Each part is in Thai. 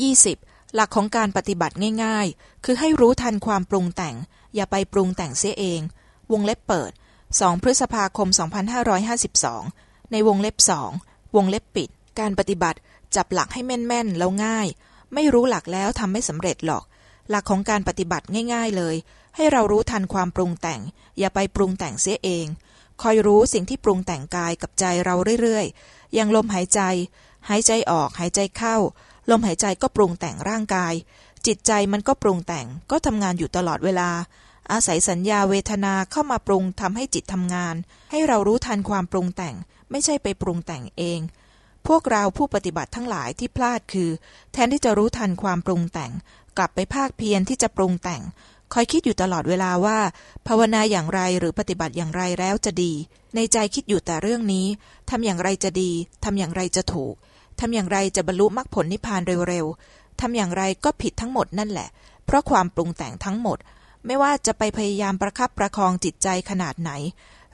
20. หลักของการปฏิบัติง่ายๆ คือให้รู้ทันความปรุงแต่ง อย่าไปปรุงแต่งเสียเอง วงเล็บเปิด 2 พฤษภาคม 2552 ในวงเล็บสองวงเล็บปิด การปฏิบัติจับหลักให้แม่นๆ แล้วง่าย ไม่รู้หลักแล้วทำไม่สำเร็จหรอก หลักของการปฏิบัติง่าย ๆ เลย ให้เรารู้ทันความปรุงแต่ง อย่าไปปรุงแต่งเสียเอง คอยรู้สิ่งที่ปรุงแต่งกายกับใจเราเรื่อยๆ อย่างลมหายใจ หายใจออกหายใจเข้า ลมหายใจก็ปรุงแต่งร่างกาย จิตใจมันก็ปรุงแต่งก็ทำงานอยู่ตลอดเวลา อาศัยสัญญาเวทนาเข้ามาปรุงทำให้จิตทำงาน ให้เรารู้ทันความปรุงแต่ง ไม่ใช่ไปปรุงแต่งเอง พวกเราผู้ปฏิบัติทั้งหลายที่พลาดคือ แทนที่จะรู้ทันความปรุงแต่ง กลับไปภาคเพียรที่จะปรุงแต่งคอยคิดอยู่ตลอดเวลาว่า ภาวนาอย่างไรหรือปฏิบัติอย่างไรแล้วจะดี ในใจคิดอยู่แต่เรื่องนี้ทำอย่างไรจะดีทำอย่างไรจะถูก ทำอย่างไรจะบรรลุมรรคผลนิพพานเร็วๆทำอย่างไรก็ผิดทั้งหมดนั่นแหละ เพราะความปรุงแต่งทั้งหมด ไม่ว่าจะไปพยายามประคับประคองจิตใจขนาดไหน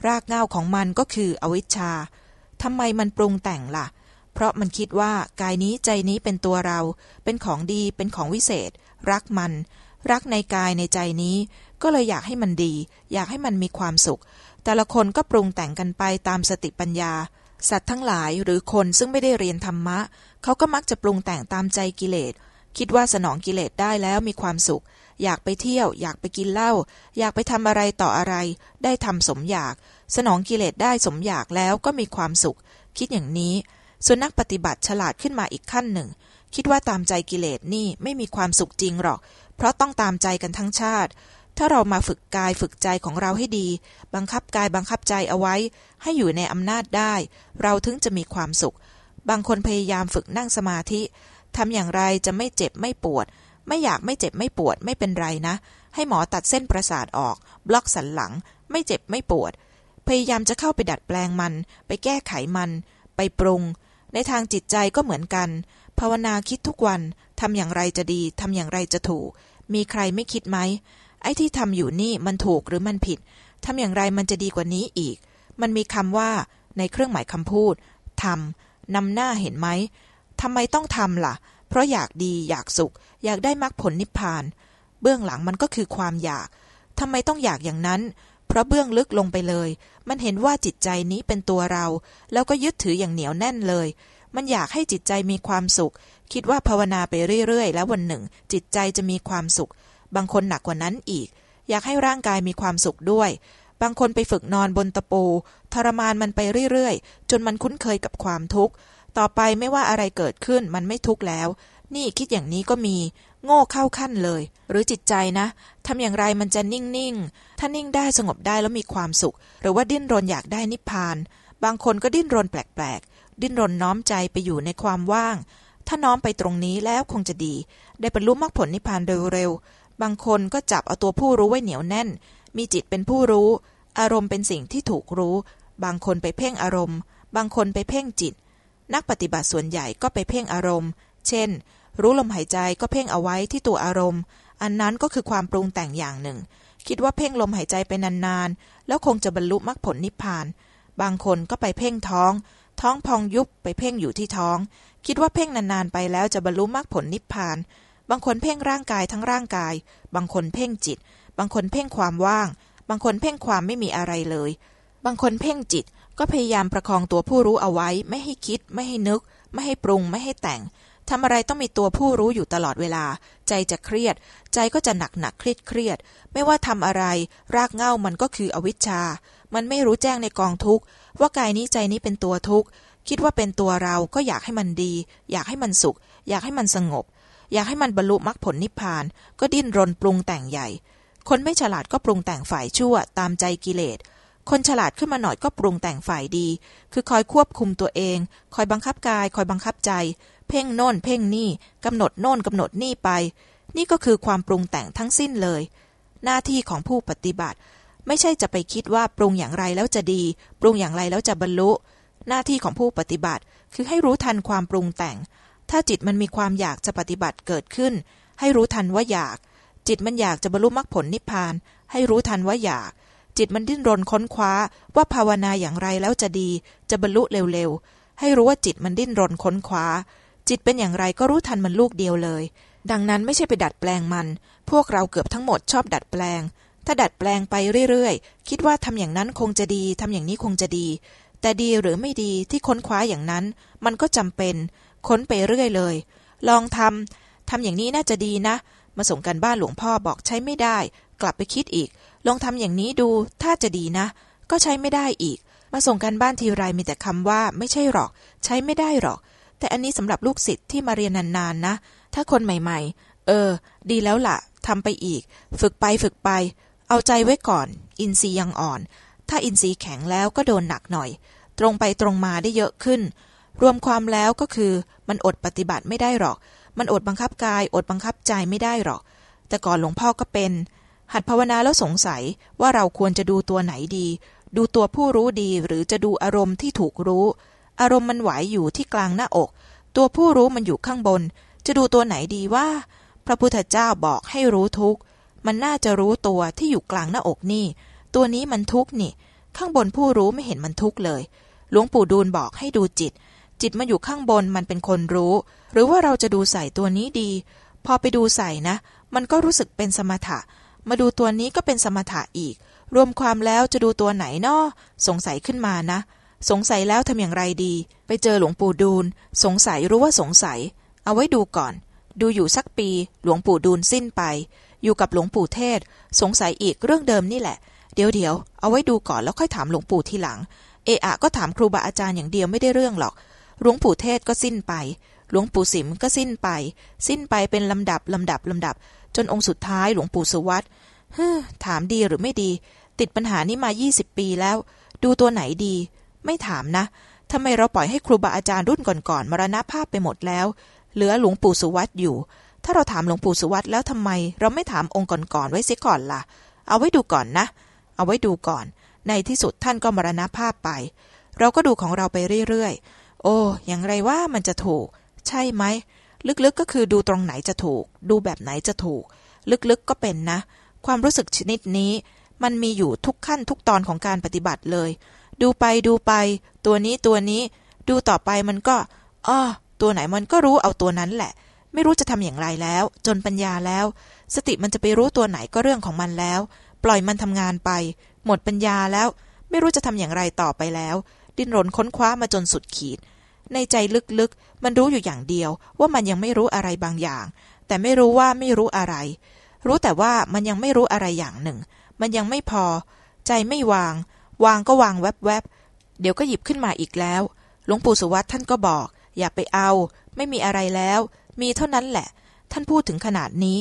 รากเหง้าของมันก็คืออวิชชาทำไมมันปรุงแต่งล่ะ เพราะมันคิดว่ากายนี้ใจนี้เป็นตัวเรา เป็นของดีเป็นของวิเศษ รักมัน รักในกายในใจนี้ ก็เลยอยากให้มันดี อยากให้มันมีความสุข แต่ละคนก็ปรุงแต่งกันไปตามสติปัญญา สัตว์ทั้งหลายหรือคนซึ่งไม่ได้เรียนธรรมะ เขาก็มักจะปรุงแต่งตามใจกิเลส คิดว่าสนองกิเลสได้แล้วมีความสุข อยากไปเที่ยว อยากไปกินเหล้า อยากไปทำอะไรต่ออะไร ได้ทำสมอยาก สนองกิเลสได้สมอยากแล้วก็มีความสุข คิดอย่างนี้ ส่วนนักปฏิบัติฉลาดขึ้นมาอีกขั้นหนึ่ง คิดว่าตามใจกิเลสนี่ไม่มีความสุขจริงหรอก เพราะต้องตามใจกันทั้งชาติ ถ้าเรามาฝึกกายฝึกใจของเราให้ดี บังคับกายบังคับใจเอาไว้ ให้อยู่ในอำนาจได้ เราถึงจะมีความสุข บางคนพยายามฝึกนั่งสมาธิทำอย่างไรจะไม่เจ็บไม่ปวด ไม่อยากไม่เจ็บไม่ปวดไม่เป็นไรนะ ให้หมอตัดเส้นประสาทออก บล็อกสันหลัง ไม่เจ็บไม่ปวด พยายามจะเข้าไปดัดแปลงมัน ไปแก้ไขมัน ไปปรุง ในทางจิตใจก็เหมือนกัน ภาวนาคิดทุกวันทำอย่างไรจะดีทำอย่างไรจะถูก มีใครไม่คิดไหม ไอ้ที่ทำอยู่นี่มันถูกหรือมันผิดทำอย่างไรมันจะดีกว่านี้อีก มันมีคำว่าในเครื่องหมายคำพูดทำนำหน้าเห็นไหมทำไมต้องทำล่ะ เพราะอยากดีอยากสุข อยากได้มรรคผลนิพพาน เบื้องหลังมันก็คือความอยากทำไมต้องอยากอย่างนั้น เพราะเบื้องลึกลงไปเลย มันเห็นว่าจิตใจนี้เป็นตัวเรา แล้วก็ยึดถืออย่างเหนียวแน่นเลย มันอยากให้จิตใจมีความสุข คิดว่าภาวนาไปเรื่อยๆ แล้ววันหนึ่ง จิตใจจะมีความสุข บางคนหนักกว่านั้นอีก อยากให้ร่างกายมีความสุขด้วย บางคนไปฝึกนอนบนตะปู ทรมานมันไปเรื่อยๆ จนมันคุ้นเคยกับความทุกข์ ต่อไปไม่ว่าอะไรเกิดขึ้นมันไม่ทุกข์แล้ว นี่คิดอย่างนี้ก็มี โง่เข้าขั้นเลย หรือจิตใจนะทำอย่างไรมันจะนิ่งๆ ถ้านิ่งได้สงบได้แล้วมีความสุข หรือว่าดิ้นรนอยากได้นิพพาน บางคนก็ดิ้นรนแปลกๆ ดิ้นรนน้อมใจไปอยู่ในความว่างถ้าน้อมไปตรงนี้แล้วคงจะดี ได้บรรลุมรรคผลนิพพานโดยเร็ว บางคนก็จับเอาตัวผู้รู้ไว้เหนียวแน่น มีจิตเป็นผู้รู้ อารมณ์เป็นสิ่งที่ถูกรู้ บางคนไปเพ่งอารมณ์ บางคนไปเพ่งจิต นักปฏิบัติส่วนใหญ่ก็ไปเพ่งอารมณ์ เช่น รู้ลมหายใจก็เพ่งเอาไว้ที่ตัวอารมณ์ อันนั้นก็คือความปรุงแต่งอย่างหนึ่ง คิดว่าเพ่งลมหายใจไปนานๆ แล้วคงจะบรรลุมรรคผลนิพพาน บางคนก็ไปเพ่งท้อง ท้องพองยุบไปเพ่งอยู่ที่ท้อง คิดว่าเพ่งนานๆไปแล้วจะบรรลุมรรคผลนิพพาน บางคนเพ่งร่างกายทั้งร่างกาย บางคนเพ่งจิต บางคนเพ่งความว่าง บางคนเพ่งความไม่มีอะไรเลย บางคนเพ่งจิตก็พยายามประคองตัวผู้รู้เอาไว้ ไม่ให้คิด ไม่ให้นึก ไม่ให้ปรุง ไม่ให้แต่งทำอะไรต้องมีตัวผู้รู้อยู่ตลอดเวลา ใจจะเครียด ใจก็จะหนักหนักเครียดเครียด ไม่ว่าทำอะไร รากเง้ามันก็คืออวิชชา มันไม่รู้แจ้งในกองทุกข์ว่ากายนี้ใจนี้เป็นตัวทุกข์คิดว่าเป็นตัวเราก็อยากให้มันดี อยากให้มันสุข อยากให้มันสงบ อยากให้มันบรรลุมรรคผลนิพพาน ก็ดิ้นรนปรุงแต่งใหญ่ คนไม่ฉลาดก็ปรุงแต่งฝ่ายชั่วตามใจกิเลส คนฉลาดขึ้นมาหน่อยก็ปรุงแต่งฝ่ายดี คือคอยควบคุมตัวเอง คอยบังคับกาย คอยบังคับใจ เพ่งโน่น เพ่งนี่กำหนดโน่นกำหนดนี่ไป นี่ก็คือความปรุงแต่งทั้งสิ้นเลย หน้าที่ของผู้ปฏิบัติ ไม่ใช่จะไปคิดว่าปรุงอย่างไรแล้วจะดี ปรุงอย่างไรแล้วจะบรรลุ หน้าที่ของผู้ปฏิบัติ คือให้รู้ทันความปรุงแต่ง ถ้าจิตมันมีความอยากจะปฏิบัติเกิดขึ้น ให้รู้ทันว่าอยาก จิตมันอยากจะบรรลุมรรคผลนิพพาน ให้รู้ทันว่าอยาก จิตมันดิ้นรนค้นคว้าว่าภาวนาอย่างไรแล้วจะดี จะบรรลุเร็วๆ ให้รู้ว่าจิตมันดิ้นรนค้นคว้า จิตเป็นอย่างไรก็รู้ทันมันลูกเดียวเลย ดังนั้นไม่ใช่ไปดัดแปลงมัน พวกเราเกือบทั้งหมดชอบดัดแปลง ถ้าดัดแปลงไปเรื่อยๆ คิดว่าทำอย่างนั้นคงจะดีทำอย่างนี้คงจะดีแต่ดีหรือไม่ดีที่ค้นคว้าอย่างนั้น มันก็จำเป็น ค้นไปเรื่อยเลย ลองทำทำอย่างนี้น่าจะดีนะ มาส่งกันบ้านหลวงพ่อบอกใช้ไม่ได้ กลับไปคิดอีก ลองทำอย่างนี้ดูถ้าจะดีนะ ก็ใช้ไม่ได้อีก มาส่งกันบ้านทีไรมีแต่คำว่าไม่ใช่หรอก ใช้ไม่ได้หรอก แต่อันนี้สำหรับลูกศิษย์ที่มาเรียนนานๆนะ ถ้าคนใหม่ ๆ เออ ดีแล้วละ่ะทำไปอีก ฝึกไปฝึกไป เอาใจไว้ก่อน อินทรีย์ยังอ่อน ถ้าอินทรีย์แข็งแล้วก็โดนหนักหน่อย ตรงไปตรงมาได้เยอะขึ้น รวมความแล้วก็คือ มันอดปฏิบัติไม่ได้หรอก มันอดบังคับกาย อดบังคับใจไม่ได้หรอก แต่ก่อนหลวงพ่อก็เป็น หัดภาวนาแล้วสงสัยว่าเราควรจะดูตัวไหนดี ดูตัวผู้รู้ดีหรือจะดูอารมณ์ที่ถูกรู้ อารมณ์มันไหวอยู่ที่กลางหน้าอก ตัวผู้รู้มันอยู่ข้างบน จะดูตัวไหนดีว่า พระพุทธเจ้าบอกให้รู้ทุกข์มันน่าจะรู้ตัวที่อยู่กลางหน้าอกนี่ ตัวนี้มันทุกข์นี่ ข้างบนผู้รู้ไม่เห็นมันทุกข์เลย หลวงปู่ดูลบอกให้ดูจิต จิตมาอยู่ข้างบนมันเป็นคนรู้ หรือว่าเราจะดูใส่ตัวนี้ดี พอไปดูใส่นะ มันก็รู้สึกเป็นสมถะ มาดูตัวนี้ก็เป็นสมถะอีก รวมความแล้วจะดูตัวไหนนอสงสัยขึ้นมานะ สงสัยแล้วทำอย่างไรดี ไปเจอหลวงปู่ดูล สงสัยรู้ว่าสงสัย เอาไว้ดูก่อน ดูอยู่สักปี หลวงปู่ดูลสิ้นไป อยู่กับหลวงปู่เทศ สงสัยอีกเรื่องเดิมนี่แหละ เดี๋ยวเดี๋ยวเอาไว้ดูก่อนแล้วค่อยถามหลวงปู่ทีหลัง เอะอะก็ถามครูบาอาจารย์อย่างเดียวไม่ได้เรื่องหรอก หลวงปู่เทศก็สิ้นไป หลวงปู่สิมก็สิ้นไป สิ้นไปเป็นลำดับลำดับลำดับ จนองค์สุดท้ายหลวงปู่สุวัตเฮ้ถามดีหรือไม่ดี ติดปัญหานี้มา20ปีแล้ว ดูตัวไหนดี ไม่ถามนะทำไมเราปล่อยให้ครูบาอาจารย์รุ่นก่อนๆมรณภาพไปหมดแล้ว เหลือหลวงปู่สุวัตอยู่ ถ้าเราถามหลวงปู่สุวัตแล้วทำไม เราไม่ถามองค์ก่อนๆไว้เสียก่อนล่ะ เอาไว้ดูก่อนนะ เอาไว้ดูก่อน ในที่สุดท่านก็มรณภาพไป เราก็ดูของเราไปเรื่อยๆ โอ้อย่างไรว่ามันจะถูก ใช่ไหม ลึกๆก็คือดูตรงไหนจะถูก ดูแบบไหนจะถูก ลึกๆก็เป็นนะ ความรู้สึกชนิดนี้ มันมีอยู่ทุกขั้นทุกตอนของการปฏิบัติเลย ดูไปดูไป ตัวนี้ตัวนี้ ดูต่อไปมันก็อ้อตัวไหนมันก็รู้เอาตัวนั้นแหละ ไม่รู้จะทำอย่างไรแล้ว จนปัญญาแล้ว สติมันจะไปรู้ตัวไหนก็เรื่องของมันแล้ว ปล่อยมันทำงานไป หมดปัญญาแล้ว ไม่รู้จะทำอย่างไรต่อไปแล้ว ดิ้นรนค้นคว้ามาจนสุดขีด ในใจลึกๆ มันรู้อยู่อย่างเดียว ว่ามันยังไม่รู้อะไรบางอย่าง แต่ไม่รู้ว่าไม่รู้อะไร รู้แต่ว่ามันยังไม่รู้อะไรอย่างหนึ่ง มันยังไม่พอ ใจไม่วาง วางก็วางแวบๆ เดี๋ยวก็หยิบขึ้นมาอีกแล้ว หลวงปู่สุวัตท่านก็บอก อย่าไปเอา ไม่มีอะไรแล้ว มีเท่านั้นแหละ ท่านพูดถึงขนาดนี้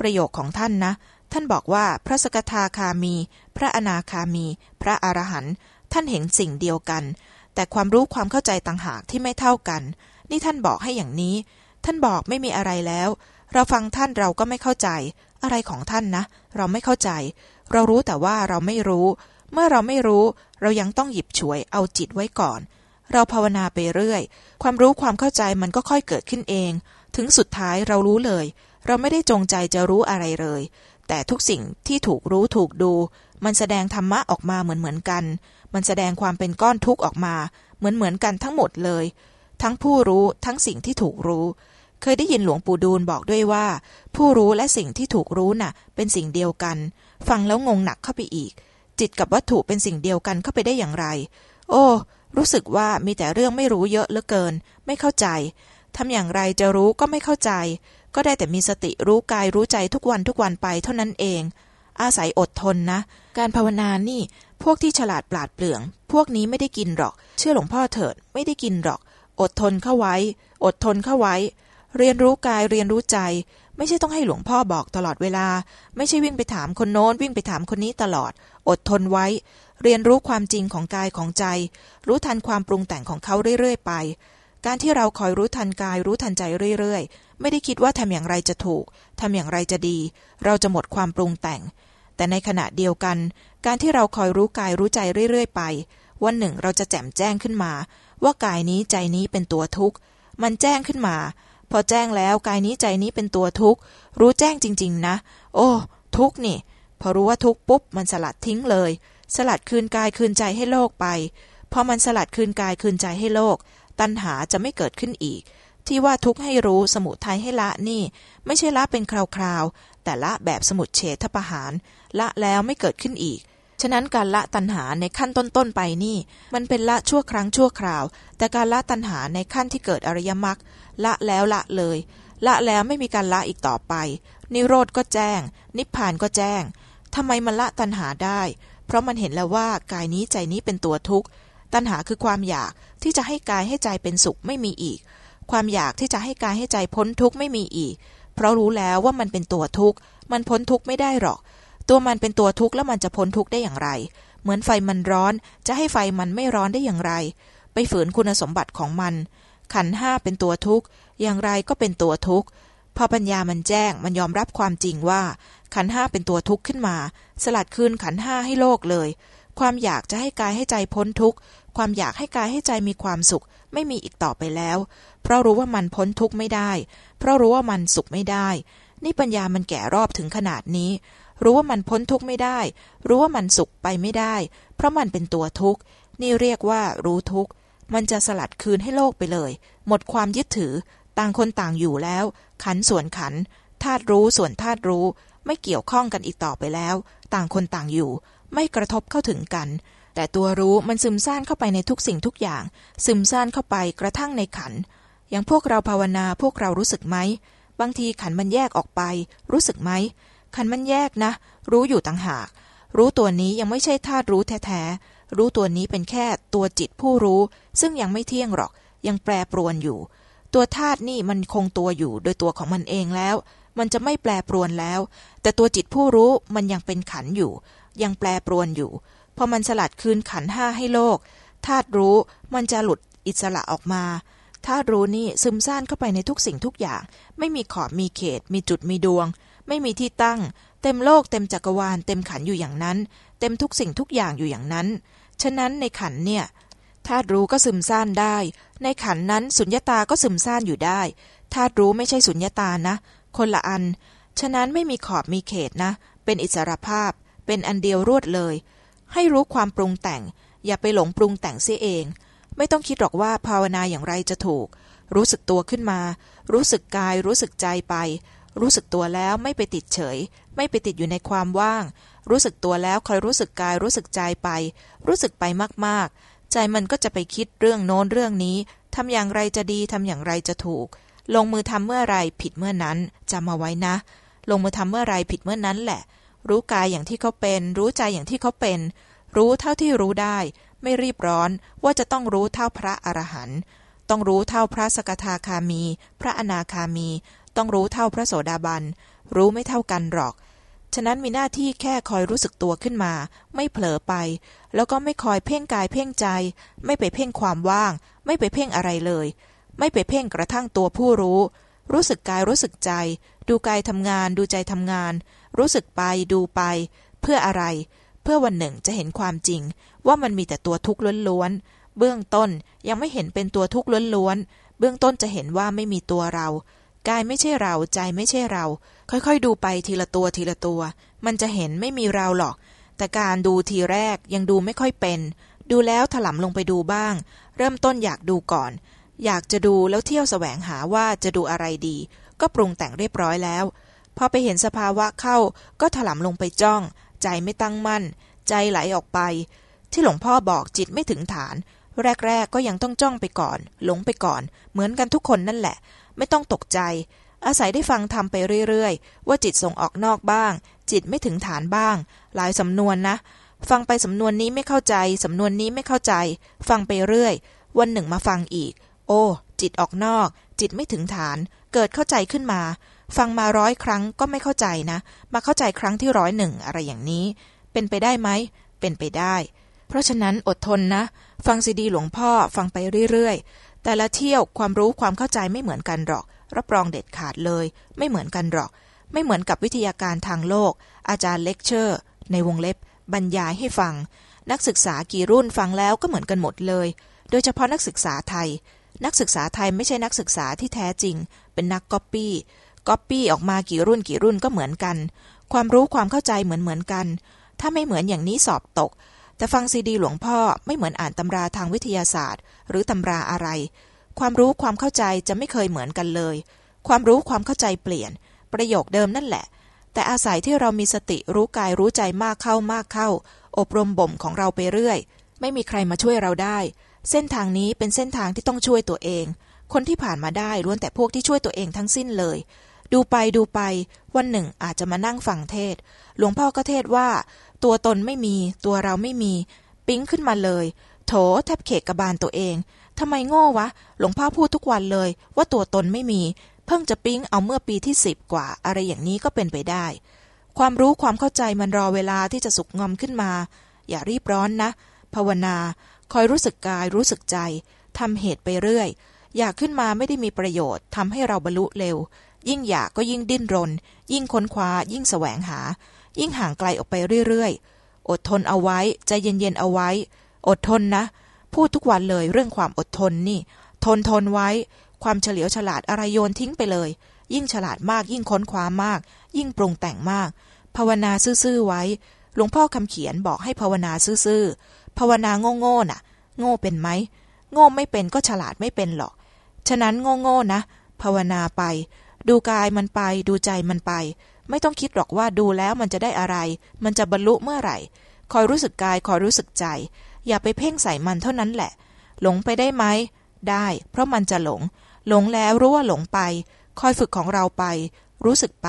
ประโยคของท่านนะท่านบอกว่าพระสกทาคามี พระอนาคามี พระอรหันต์ ท่านเห็นสิ่งเดียวกัน แต่ความรู้ความเข้าใจต่างหากที่ไม่เท่ากัน นี่ท่านบอกให้อย่างนี้ ท่านบอกไม่มีอะไรแล้ว เราฟังท่านเราก็ไม่เข้าใจ อะไรของท่านนะ เราไม่เข้าใจ เรารู้แต่ว่าเราไม่รู้ เมื่อเราไม่รู้ เรายังต้องหยิบฉวยเอาจิตไว้ก่อน เราภาวนาไปเรื่อย ความรู้ความเข้าใจมันก็ค่อยเกิดขึ้นเอง ถึงสุดท้ายเรารู้เลย เราไม่ได้จงใจจะรู้อะไรเลย แต่ทุกสิ่งที่ถูกรู้ถูกดู มันแสดงธรรมะออกมาเหมือนเหมือนกัน มันแสดงความเป็นก้อนทุกข์ออกมา เหมือนเหมือนกันทั้งหมดเลย ทั้งผู้รู้ทั้งสิ่งที่ถูกรู้ เคยได้ยินหลวงปู่ดูลบอกด้วยว่า ผู้รู้และสิ่งที่ถูกรู้น่ะ เป็นสิ่งเดียวกัน ฟังแล้วงงหนักเข้าไปอีก จิตกับวัตถุเป็นสิ่งเดียวกันเข้าไปได้อย่างไร โอ้รู้สึกว่ามีแต่เรื่องไม่รู้เยอะเหลือเกิน ไม่เข้าใจทำอย่างไรจะรู้ก็ไม่เข้าใจ ก็ได้แต่มีสติรู้กายรู้ใจทุกวันทุกวันไปเท่านั้นเอง อาศัยอดทนนะ การภาวนานี่ พวกที่ฉลาดปราดเปรื่อง พวกนี้ไม่ได้กินหรอก เชื่อหลวงพ่อเถิด ไม่ได้กินหรอก อดทนเข้าไว้ อดทนเข้าไว้ เรียนรู้กายเรียนรู้ใจ ไม่ใช่ต้องให้หลวงพ่อบอกตลอดเวลา ไม่ใช่วิ่งไปถามคนโน้นวิ่งไปถามคนนี้ตลอด อดทนไว้ เรียนรู้ความจริงของกายของใจ รู้ทันความปรุงแต่งของเขาเรื่อยๆไป การที่เราคอยรู้ทันกายรู้ทันใจเรื่อยๆ ไม่ได้คิดว่าทำอย่างไรจะถูกทำอย่างไรจะดี เราจะหมดความปรุงแต่ง แต่ในขณะเดียวกัน การที่เราคอยรู้กายรู้ใจเรื่อย ๆ ไป วันหนึ่งเราจะแจ่มแจ้งขึ้นมา ว่ากายนี้ใจนี้เป็นตัวทุกข์ มันแจ้งขึ้นมา พอแจ้งแล้วกายนี้ใจนี้เป็นตัวทุกข์ รู้แจ้งจริง ๆ นะ โอ้ ทุกข์นี่ พอรู้ว่าทุกข์ปุ๊บ มันสลัดทิ้งเลย สลัดคืนกายคืนใจให้โลกไป พอมันสลัดคืนกายคืนใจให้โลก ตัณหาจะไม่เกิดขึ้นอีก ที่ว่าทุกข์ให้รู้สมุทัยให้ละนี่ ไม่ใช่ละเป็นคราวๆ แต่ละแบบสมุดเฉทประหาร ละแล้วไม่เกิดขึ้นอีก ฉะนั้นการละตัณหาในขั้นต้นๆไปนี่ มันเป็นละชั่วครั้งชั่วคราว แต่การละตัณหาในขั้นที่เกิดอริยมรรคละแล้วละเลย ละแล้วไม่มีการละอีกต่อไป นิโรธก็แจ้ง นิพพานก็แจ้งทำไมมันละตัณหาได้ เพราะมันเห็นแล้วว่ากายนี้ใจนี้เป็นตัวทุกข์ตัณหาคือความอยากที่จะให้กายให้ใจเป็นสุขไม่มีอีก ความอยากที่จะให้กายให้ใจพ้นทุกข์ไม่มีอีก เพราะรู้แล้วว่ามันเป็นตัวทุกข์ มันพ้นทุกข์ไม่ได้หรอก ตัวมันเป็นตัวทุกข์แล้วมันจะพ้นทุกข์ได้อย่างไร เหมือนไฟมันร้อน จะให้ไฟมันไม่ร้อนได้อย่างไร ไปฝืนคุณสมบัติของมัน ขันห้าเป็นตัวทุกข์ อย่างไรก็เป็นตัวทุกข์ พอปัญญามันแจ้ง มันยอมรับความจริงว่า ขันห้าเป็นตัวทุกข์ขึ้นมา สลัดคืนขันห้าให้โลกเลย ความอยากจะให้กายให้ใจพ้นทุกข์ ความอยากให้กายให้ใจมีความสุข ไม่มีอีกต่อไปแล้ว เพราะรู้ว่ามันพ้นทุกข์ไม่ได้ เพราะรู้ว่ามันสุขไม่ได้ นี่ปัญญามันแก่รอบถึงขนาดนี้ รู้ว่ามันพ้นทุกข์ไม่ได้ รู้ว่ามันสุขไปไม่ได้ เพราะมันเป็นตัวทุกข์นี่เรียกว่ารู้ทุกข์มันจะสลัดคืนให้โลกไปเลย หมดความยึดถือ ต่างคนต่างอยู่แล้ว ขันส่วนขันธาตุรู้ส่วนธาตุรู้ ไม่เกี่ยวข้องกันอีกต่อไปแล้ว ต่างคนต่างอยู่ ไม่กระทบเข้าถึงกัน แต่ตัวรู้มันซึมซ่านเข้าไปในทุกสิ่งทุกอย่าง ซึมซ่านเข้าไปกระทั่งในขัน อย่างพวกเราภาวนาพวกเรารู้สึกไหม บางทีขันมันแยกออกไป รู้สึกไหม ขันมันแยกนะ รู้อยู่ต่างหาก รู้ตัวนี้ยังไม่ใช่ธาตุรู้แท้ๆ รู้ตัวนี้เป็นแค่ตัวจิตผู้รู้ ซึ่งยังไม่เที่ยงหรอก ยังแปรปรวนอยู่ ตัวธาตุนี่มันคงตัวอยู่โดยตัวของมันเองแล้ว มันจะไม่แปรปรวนแล้ว แต่ตัวจิตผู้รู้มันยังเป็นขันอยู่ ยังแปรปรวนอยู่ พอมันสลัดคืนขันห้าให้โลกธาตุรู้มันจะหลุดอิสระออกมาธาตุรู้นี่ซึมซ่านเข้าไปในทุกสิ่งทุกอย่าง ไม่มีขอบมีเขต มีจุดมีดวง ไม่มีที่ตั้ง เต็มโลกเต็มจักรวาลเต็มขันอยู่อย่างนั้น เต็มทุกสิ่งทุกอย่างอยู่อย่างนั้น ฉะนั้นในขันเนี่ยธาตุรู้ก็ซึมซ่านได้ ในขันนั้นสุญญตาก็ซึมซ่านอยู่ได้ธาตุรู้ไม่ใช่สุญญตานะ คนละอัน ฉะนั้นไม่มีขอบมีเขตนะ เป็นอิสรภาพ เป็นอันเดียวรวดเลย ให้รู้ความปรุงแต่ง อย่าไปหลงปรุงแต่งเสียเอง ไม่ต้องคิดหรอกว่าภาวนาอย่างไรจะถูก รู้สึกตัวขึ้นมา รู้สึกกาย รู้สึกใจไป รู้สึกตัวแล้วไม่ไปติดเฉย ไม่ไปติดอยู่ในความว่าง รู้สึกตัวแล้วคอยรู้สึกกาย รู้สึกใจไป รู้สึกไปมากๆ ใจมันก็จะไปคิดเรื่องโน้นเรื่องนี้ทำอย่างไรจะดีทำอย่างไรจะถูก ลงมือทำเมื่อไรผิดเมื่อนั้นจำมาไว้นะ ลงมือทำเมื่อไรผิดเมื่อนั้นแหละ รู้กายอย่างที่เขาเป็น รู้ใจอย่างที่เขาเป็น รู้เท่าที่รู้ได้ ไม่รีบร้อนว่าจะต้องรู้เท่าพระอรหันต์ต้องรู้เท่าพระสกทาคามี พระอนาคามี ต้องรู้เท่าพระโสดาบัน รู้ไม่เท่ากันหรอก ฉะนั้นมีหน้าที่แค่คอยรู้สึกตัวขึ้นมา ไม่เผลอไป แล้วก็ไม่คอยเพ่งกายเพ่งใจ ไม่ไปเพ่งความว่าง ไม่ไปเพ่งอะไรเลย ไม่ไปเพ่งกระทั่งตัวผู้รู้ รู้สึกกายรู้สึกใจ ดูกายทำงาน ดูใจทำงาน รู้สึกไปดูไป เพื่ออะไร เพื่อวันหนึ่งจะเห็นความจริง ว่ามันมีแต่ตัวทุกข์ล้วนๆเบื้องต้นยังไม่เห็นเป็นตัวทุกข์ล้วนๆเบื้องต้นจะเห็นว่าไม่มีตัวเรากายไม่ใช่เราใจไม่ใช่เรา ค่อยๆ ดูไปทีละตัวทีละตัว มันจะเห็นไม่มีเราหรอก แต่การดูทีแรกยังดูไม่ค่อยเป็น ดูแล้วถลำลงไปดูบ้าง เริ่มต้นอยากดูก่อน อยากจะดูแล้วเที่ยวแสวงหาว่าจะดูอะไรดี ก็ปรุงแต่งเรียบร้อยแล้ว พอไปเห็นสภาวะเข้า ก็ถลำลงไปจ้อง ใจไม่ตั้งมั่น ใจไหลออกไป ที่หลวงพ่อบอกจิตไม่ถึงฐาน แรก ๆ ก็ยังต้องจ้องไปก่อน หลงไปก่อน เหมือนกันทุกคนนั่นแหละ ไม่ต้องตกใจ อาศัยได้ฟังทำไปเรื่อยๆ ว่าจิตส่งออกนอกบ้าง จิตไม่ถึงฐานบ้าง หลายสำนวนนะ ฟังไปสำนวนนี้ไม่เข้าใจ สำนวนนี้ไม่เข้าใจ ฟังไปเรื่อย วันหนึ่งมาฟังอีก โอ้ จิตออกนอก จิตไม่ถึงฐาน เกิดเข้าใจขึ้นมา ฟังมาร้อยครั้งก็ไม่เข้าใจนะ มาเข้าใจครั้งที่ร้อยหนึ่งอะไรอย่างนี้ เป็นไปได้ไหม เป็นไปได้ เพราะฉะนั้นอดทนนะ ฟังซีดีหลวงพ่อฟังไปเรื่อยๆ แต่ละเที่ยวความรู้ความเข้าใจไม่เหมือนกันหรอก รับรองเด็ดขาดเลย ไม่เหมือนกันหรอก ไม่เหมือนกับวิทยาการทางโลก อาจารย์เลคเชอร์ ในวงเล็บ บรรยายให้ฟัง นักศึกษากี่รุ่นฟังแล้วก็เหมือนกันหมดเลย โดยเฉพาะนักศึกษาไทย นักศึกษาไทยไม่ใช่นักศึกษาที่แท้จริง เป็นนักก๊อปปี้ ก๊อปปี้ออกมากี่รุ่นกี่รุ่นก็เหมือนกัน ความรู้ความเข้าใจเหมือนเหมือนกัน ถ้าไม่เหมือนอย่างนี้สอบตก แต่ฟังซีดีหลวงพ่อไม่เหมือนอ่านตำราทางวิทยาศาสตร์ หรือตำราอะไร ความรู้ความเข้าใจจะไม่เคยเหมือนกันเลย ความรู้ความเข้าใจเปลี่ยน ประโยคเดิมนั่นแหละ แต่อาศัยที่เรามีสติรู้กายรู้ใจมากเข้ามากเข้า อบรมบ่มของเราไปเรื่อย ไม่มีใครมาช่วยเราได้ เส้นทางนี้เป็นเส้นทางที่ต้องช่วยตัวเองคนที่ผ่านมาได้ล้วนแต่พวกที่ช่วยตัวเองทั้งสิ้นเลย ดูไปดูไป วันหนึ่งอาจจะมานั่งฟังเทศ หลวงพ่อก็เทศว่า ตัวตนไม่มี ตัวเราไม่มี ปิ๊งขึ้นมาเลย โถแทบเขกกระบาลตัวเองทำไมโง่วะ หลวงพ่อพูดทุกวันเลย ว่าตัวตนไม่มี เพิ่งจะปิ๊งเอาเมื่อปีที่สิบกว่า อะไรอย่างนี้ก็เป็นไปได้ ความรู้ความเข้าใจมันรอเวลาที่จะสุกงอมขึ้นมา อย่ารีบร้อนนะ ภาวนา คอยรู้สึกกายรู้สึกใจทำเหตุไปเรื่อย อยากขึ้นมาไม่ได้มีประโยชน์ทำให้เราบรรลุเร็ว ยิ่งอยากก็ยิ่งดิ้นรน ยิ่งค้นคว้า ยิ่งแสวงหา ยิ่งห่างไกลออกไปเรื่อยๆ อดทนเอาไว้ ใจเย็นๆเอาไว้ อดทนนะ พูดทุกวันเลยเรื่องความอดทนนี่ ทนทนไว้ ความเฉลียวฉลาดอะไรโยนทิ้งไปเลย ยิ่งฉลาดมาก ยิ่งค้นคว้ามาก ยิ่งปรุงแต่งมาก ภาวนาซื่อๆไว้ หลวงพ่อคำเขียนบอกให้ภาวนาซื่อๆ ภาวนาโง่ๆน่ะ โง่เป็นไหม โง่ไม่เป็นก็ฉลาดไม่เป็นหรอก ฉะนั้นโง่ๆนะ ภาวนาไป ดูกายมันไปดูใจมันไป ไม่ต้องคิดหรอกว่าดูแล้วมันจะได้อะไร มันจะบรรลุเมื่อไหร่ คอยรู้สึกกายคอยรู้สึกใจ อย่าไปเพ่งใส่มันเท่านั้นแหละ หลงไปได้ไหมได้ เพราะมันจะหลง หลงแล้วรู้ว่าหลงไป คอยฝึกของเราไป รู้สึกไป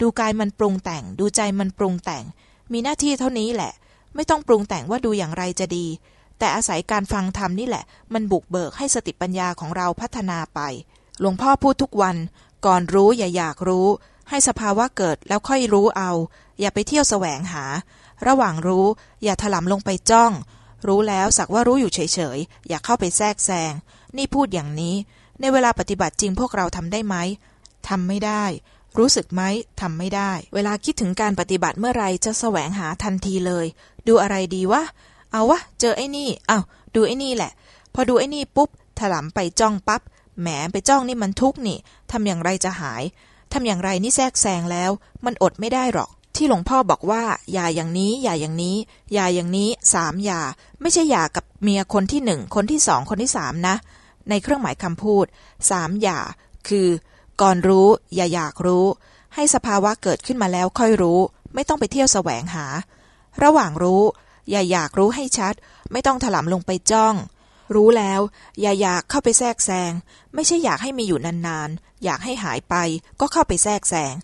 ดูกายมันปรุงแต่ง ดูใจมันปรุงแต่ง มีหน้าที่เท่านี้แหละ ไม่ต้องปรุงแต่งว่าดูอย่างไรจะดี แต่อาศัยการฟังธรรมนี่แหละ มันบุกเบิกให้สติปัญญาของเราพัฒนาไป หลวงพ่อพูดทุกวัน ก่อนรู้อย่าอยากรู้ ให้สภาวะเกิดแล้วค่อยรู้เอา อย่าไปเที่ยวแสวงหา ระหว่างรู้อย่าถลำลงไปจ้อง รู้แล้วสักว่ารู้อยู่เฉยๆ อย่าเข้าไปแทรกแซง นี่พูดอย่างนี้ ในเวลาปฏิบัติจริงพวกเราทำได้ไหมทำไม่ได้ รู้สึกไหมทำไม่ได้ เวลาคิดถึงการปฏิบัติเมื่อไรจะแสวงหาทันทีเลย ดูอะไรดีวะ เอาวะ เจอไอ้นี่ เอาดูไอ้นี่แหละ พอดูไอ้นี่ปุ๊บถลำไปจ้องปับ๊บ แหมไปจ้องนี่มันทุกนี่ทำอย่างไรจะหายทำอย่างไรนี่แทรกแซงแล้ว มันอดไม่ได้หรอก ที่หลวงพ่อบอกว่าอย่าอย่างนี้อย่าอย่างนี้อย่าอย่างนี้สามอย่า ไม่ใช่อย่ากับเมียคนที่หนึ่งคนที่สองคนที่สามนะ ในเครื่องหมายคำพูดสามอย่า คือ ก่อนรู้ อย่าอยากรู้ ให้สภาวะเกิดขึ้นมาแล้วค่อยรู้ ไม่ต้องไปเที่ยวแสวงหา ระหว่างรู้ อย่าอยากรู้ให้ชัด ไม่ต้องถลำลงไปจ้อง รู้แล้ว อย่าอยากเข้าไปแทรกแซง ไม่ใช่อยากให้มีอยู่นานๆ อยากให้หายไป ก็เข้าไปแทรกแซง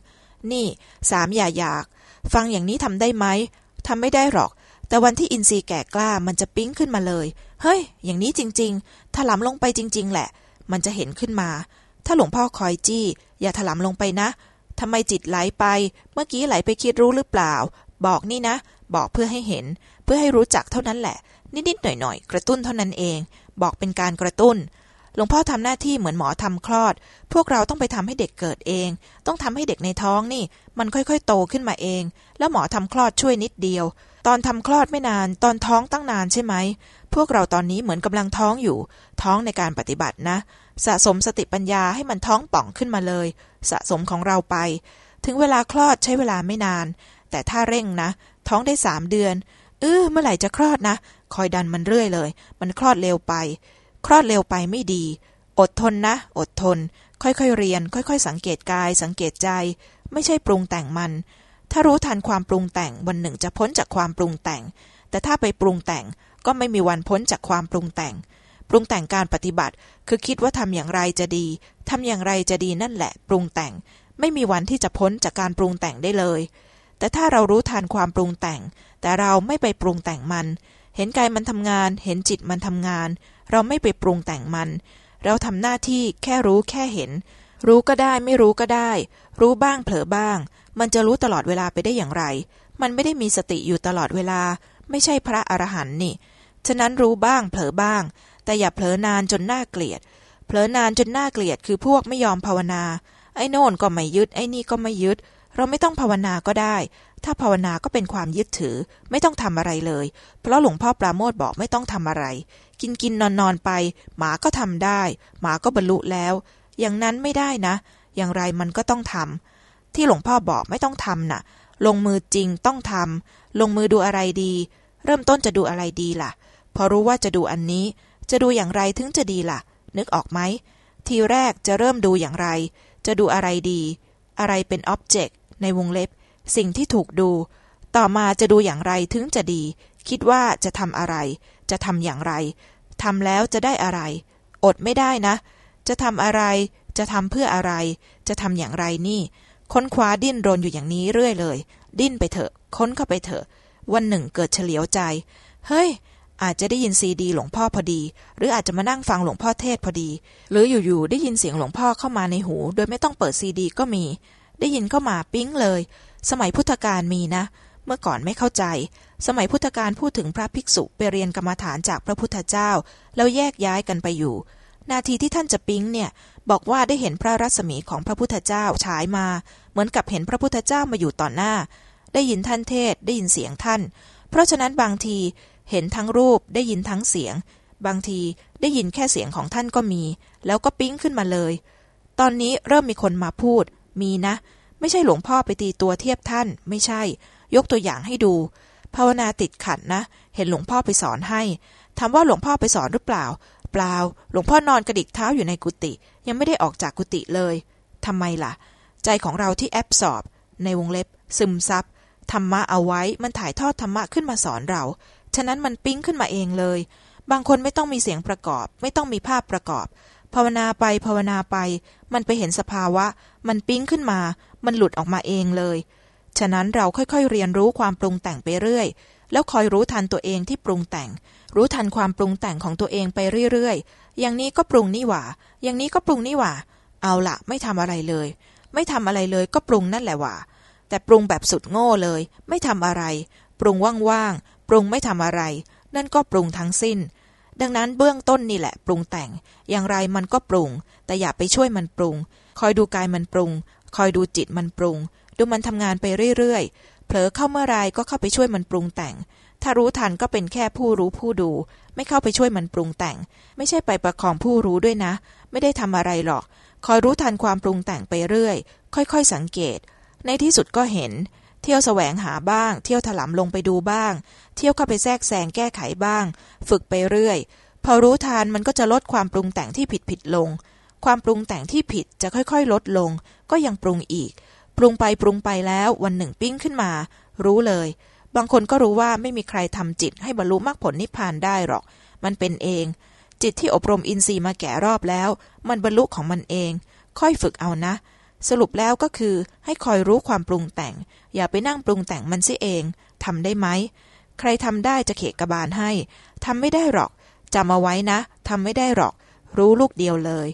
นี่สามอย่าอยาก ฟังอย่างนี้ทำได้ไหมทำไม่ได้หรอก แต่วันที่อินทรีย์แก่กล้ามันจะปิ๊งขึ้นมาเลย เฮ้ย อย่างนี้จริงๆถลำลงไปจริง ๆ แหละ มันจะเห็นขึ้นมา ถ้าหลวงพ่อคอยจี้ อย่าถลำลงไปนะทำไมจิตไหลไป เมื่อกี้ไหลไปคิดรู้หรือเปล่า บอกนี่นะ บอกเพื่อให้เห็น เพื่อให้รู้จักเท่านั้นแหละ นิดๆหน่อยๆ กระตุ้นเท่านั้นเอง บอกเป็นการกระตุ้น หลวงพ่อทำหน้าที่เหมือนหมอทำคลอด พวกเราต้องไปทำให้เด็กเกิดเอง ต้องทำให้เด็กในท้องนี่ มันค่อยๆ โตขึ้นมาเอง แล้วหมอทำคลอดช่วยนิดเดียว ตอนทำคลอดไม่นาน ตอนท้องตั้งนานใช่ไหม พวกเราตอนนี้เหมือนกำลังท้องอยู่ ท้องในการปฏิบัตินะ สะสมสติปัญญาให้มันท้องป่องขึ้นมาเลย สะสมของเราไป ถึงเวลาคลอดใช้เวลาไม่นาน แต่ถ้าเร่งนะ ท้องได้สามเดือน เออเมื่อไหร่จะคลอดนะ คอยดันมันเรื่อยเลย มันคลอดเร็วไป คลอดเร็วไปไม่ดี อดทนนะ อดทน ค่อยๆเรียน ค่อยๆ สังเกตกาย สังเกตใจ ไม่ใช่ปรุงแต่งมัน ถ้ารู้ทันความปรุงแต่งวันหนึ่งจะพ้นจากความปรุงแต่ง แต่ถ้าไปปรุงแต่งก็ไม่มีวันพ้นจากความปรุงแต่ง ปรุงแต่งการปฏิบัติ คือคิดว่าทำอย่างไรจะดีทำอย่างไรจะดีนั่นแหละ ปรุงแต่ง ไม่มีวันที่จะพ้นจากการปรุงแต่งได้เลย แต่ถ้าเรารู้ทันความปรุงแต่ง แต่เราไม่ไปปรุงแต่งมัน เห็นกายมันทำงาน เห็นจิตมันทำงาน เราไม่ไปปรุงแต่งมัน เราทำหน้าที่แค่รู้แค่เห็น รู้ก็ได้ไม่รู้ก็ได้ รู้บ้างเผลอบ้าง มันจะรู้ตลอดเวลาไปได้อย่างไร มันไม่ได้มีสติอยู่ตลอดเวลา ไม่ใช่พระอรหันต์นี่ ฉะนั้นรู้บ้างเผลอบ้าง แต่อย่าเผลอนานจนน่าเกลียด เผลอนานจนน่าเกลียดคือพวกไม่ยอมภาวนา ไอ้โน่นก็ไม่ยึด ไอ้นี่ก็ไม่ยึด เราไม่ต้องภาวนาก็ได้ ถ้าภาวนาก็เป็นความยึดถือ ไม่ต้องทำอะไรเลย เพราะหลวงพ่อปราโมทบอกไม่ต้องทำอะไร กินกินนอนนอนไป หมาก็ทำได้ หมาก็บรรลุแล้ว อย่างนั้นไม่ได้นะ อย่างไรมันก็ต้องทำที่หลวงพ่อบอกไม่ต้องทำน่ะ ลงมือจริงต้องทำลงมือดูอะไรดี เริ่มต้นจะดูอะไรดีล่ะ พอรู้ว่าจะดูอันนี้ จะดูอย่างไรถึงจะดีล่ะ นึกออกไหมทีแรกจะเริ่มดูอย่างไร จะดูอะไรดี อะไรเป็นอ็อบเจกต์ในวงเล็บ สิ่งที่ถูกดู ต่อมาจะดูอย่างไรถึงจะดี คิดว่าจะทำอะไร จะทำอย่างไรทำแล้วจะได้อะไร อดไม่ได้นะ จะทำอะไร จะทำเพื่ออะไร จะทำอย่างไรนี่ ค้นคว้าดิ้นรนอยู่อย่างนี้เรื่อยเลย ดิ้นไปเถอะ ค้นเข้าไปเถอะ วันหนึ่งเกิดเฉลียวใจ เฮ้ย อาจจะได้ยินซีดีหลวงพ่อพอดี หรืออาจจะมานั่งฟังหลวงพ่อเทศพอดี หรืออยู่ๆได้ยินเสียงหลวงพ่อเข้ามาในหู โดยไม่ต้องเปิดซีดีก็มี ได้ยินเข้ามาปิ๊งเลย สมัยพุทธกาลมีนะ เมื่อก่อนไม่เข้าใจ สมัยพุทธกาลพูดถึงพระภิกษุไปเรียนกรรมฐานจากพระพุทธเจ้า แล้วแยกย้ายกันไปอยู่ นาทีที่ท่านจะปิ๊งเนี่ยบอกว่าได้เห็นพระรัศมีของพระพุทธเจ้าฉายมา เหมือนกับเห็นพระพุทธเจ้ามาอยู่ต่อหน้า ได้ยินท่านเทศได้ยินเสียงท่าน เพราะฉะนั้นบางที เห็นทั้งรูปได้ยินทั้งเสียง บางทีได้ยินแค่เสียงของท่านก็มี แล้วก็ปิ๊งขึ้นมาเลย ตอนนี้เริ่มมีคนมาพูด มีนะ ไม่ใช่หลวงพ่อไปตีตัวเทียบท่าน ไม่ใช่ ยกตัวอย่างให้ดู ภาวนาติดขัดนะ เห็นหลวงพ่อไปสอนให้ถามว่าหลวงพ่อไปสอนหรือเปล่า เปล่า หลวงพ่อนอนกระดิกเท้าอยู่ในกุฏิยังไม่ได้ออกจากกุฏิเลยทำไมล่ะ ใจของเราที่แอบสอบ ในวงเล็บ ซึมซับธรรมะเอาไว้มันถ่ายทอดธรรมะขึ้นมาสอนเรา ฉะนั้นมันปิ้งขึ้นมาเองเลย บางคนไม่ต้องมีเสียงประกอบ ไม่ต้องมีภาพประกอบ ภาวนาไปภาวนาไป มันไปเห็นสภาวะ มันปิ้งขึ้นมา มันหลุดออกมาเองเลย ฉะนั้นเราค่อยๆเรียนรู้ความปรุงแต่งไปเรื่อย แล้วคอยรู้ทันตัวเองที่ปรุงแต่ง รู้ทันความปรุงแต่งของตัวเองไปเรื่อยๆ อย่างนี้ก็ปรุงนี่หว่า อย่างนี้ก็ปรุงนี่หว่า เอาละไม่ทำอะไรเลย ไม่ทำอะไรเลยก็ปรุงนั่นแหละหว่าแต่ปรุงแบบสุดโง่เลย ไม่ทำอะไร ปรุงว่างๆ ปรุงไม่ทำอะไร นั่นก็ปรุงทั้งสิ้น ดังนั้นเบื้องต้นนี่แหละ ปรุงแต่ง อย่างไรมันก็ปรุง แต่อย่าไปช่วยมันปรุง คอยดูกายมันปรุง คอยดูจิตมันปรุง ดูมันทำงานไปเรื่อยๆ เผลอเข้าเมื่อไรก็เข้าไปช่วยมันปรุงแต่ง ถ้ารู้ทันก็เป็นแค่ผู้รู้ผู้ดู ไม่เข้าไปช่วยมันปรุงแต่ง ไม่ใช่ไปประคองผู้รู้ด้วยนะ ไม่ได้ทำอะไรหรอก คอยรู้ทันความปรุงแต่งไปเรื่อย ค่อยๆ สังเกต ในที่สุดก็เห็น เที่ยวแสวงหาบ้าง เที่ยวถลำลงไปดูบ้าง เที่ยวเข้าไปแทรกแซงแก้ไขบ้าง ฝึกไปเรื่อย พอรู้ทันมันก็จะลดความปรุงแต่งที่ผิดผิดลง ความปรุงแต่งที่ผิดจะค่อยๆ ลดลง ก็ยังปรุงอีก ปรุงไปปรุงไปแล้ววันหนึ่งปิ้งขึ้นมา รู้เลย บางคนก็รู้ว่าไม่มีใครทำจิตให้บรรลุมรรคผลนิพพานได้หรอก มันเป็นเอง จิตที่อบรมอินทรีย์มาแก่รอบแล้ว มันบรรลุของมันเอง ค่อยฝึกเอานะ สรุปแล้วก็คือให้คอยรู้ความปรุงแต่ง อย่าไปนั่งปรุงแต่งมันซิเองทำได้ไหม ใครทำได้จะเขกกบาลให้ทำไม่ได้หรอกจำเอาไว้นะทำไม่ได้หรอก รู้ลูกเดียวเลย